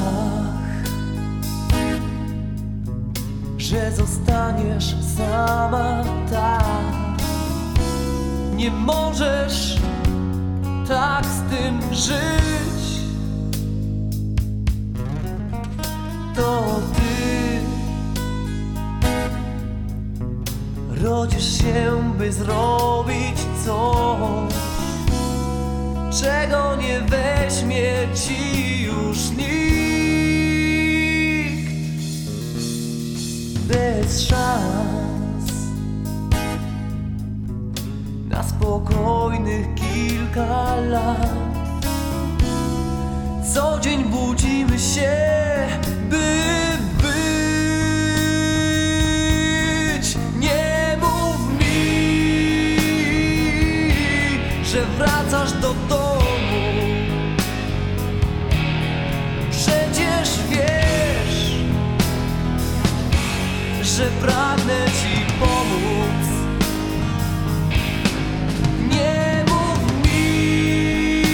strach, że zostaniesz sama tak. Nie możesz tak z tym żyć. To ty rodzisz się, by zrobić coś czego nie weźmie ci już nic. Bez szans na spokojnych kilka lat. Co dzień budzimy się, by być. Nie mów mi, że wracasz że pragnę ci pomóc. Nie mów mi,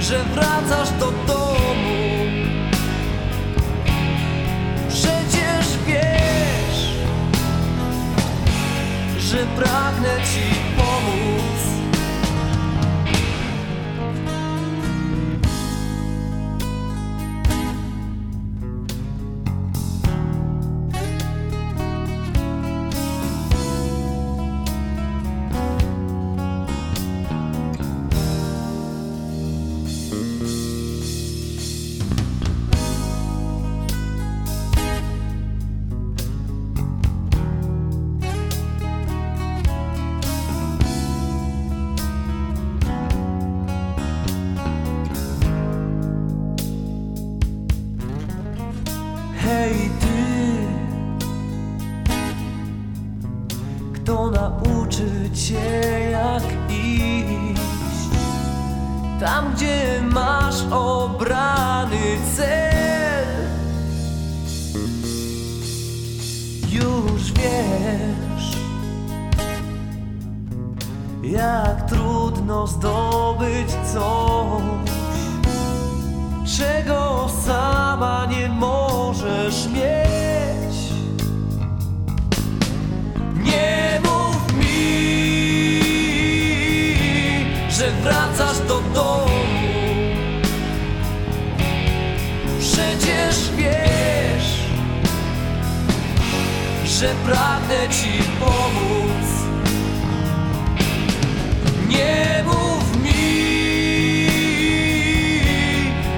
że wracasz do domu. Przecież wiesz, że pragnę ci cię jak iść tam, gdzie masz obrany cel? Już wiesz, jak trudno zdobyć coś czego sama nie możesz mieć. Że pragnę ci pomóc. Nie mów mi,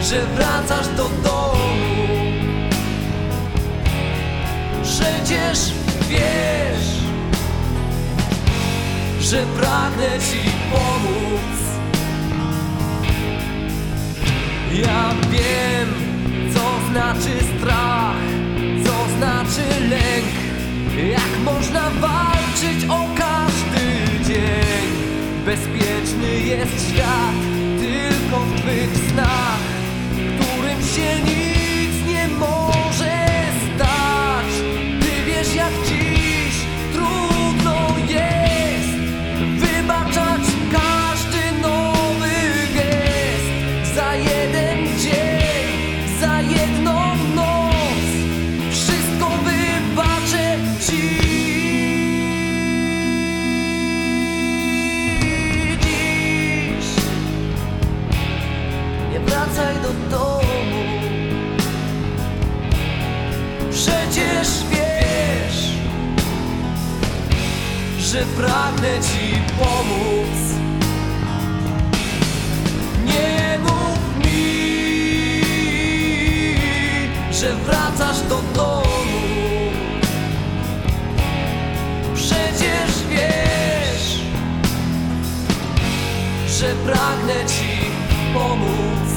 że wracasz do domu. Przecież wiesz, że pragnę ci pomóc. Ja wiem, co znaczy strach, co znaczy lęk, jak można walczyć o każdy dzień. Bezpieczny jest świat tylko w twych snach, że pragnę Ci pomóc. Nie mów mi, że wracasz do domu. Przecież wiesz, że pragnę Ci pomóc.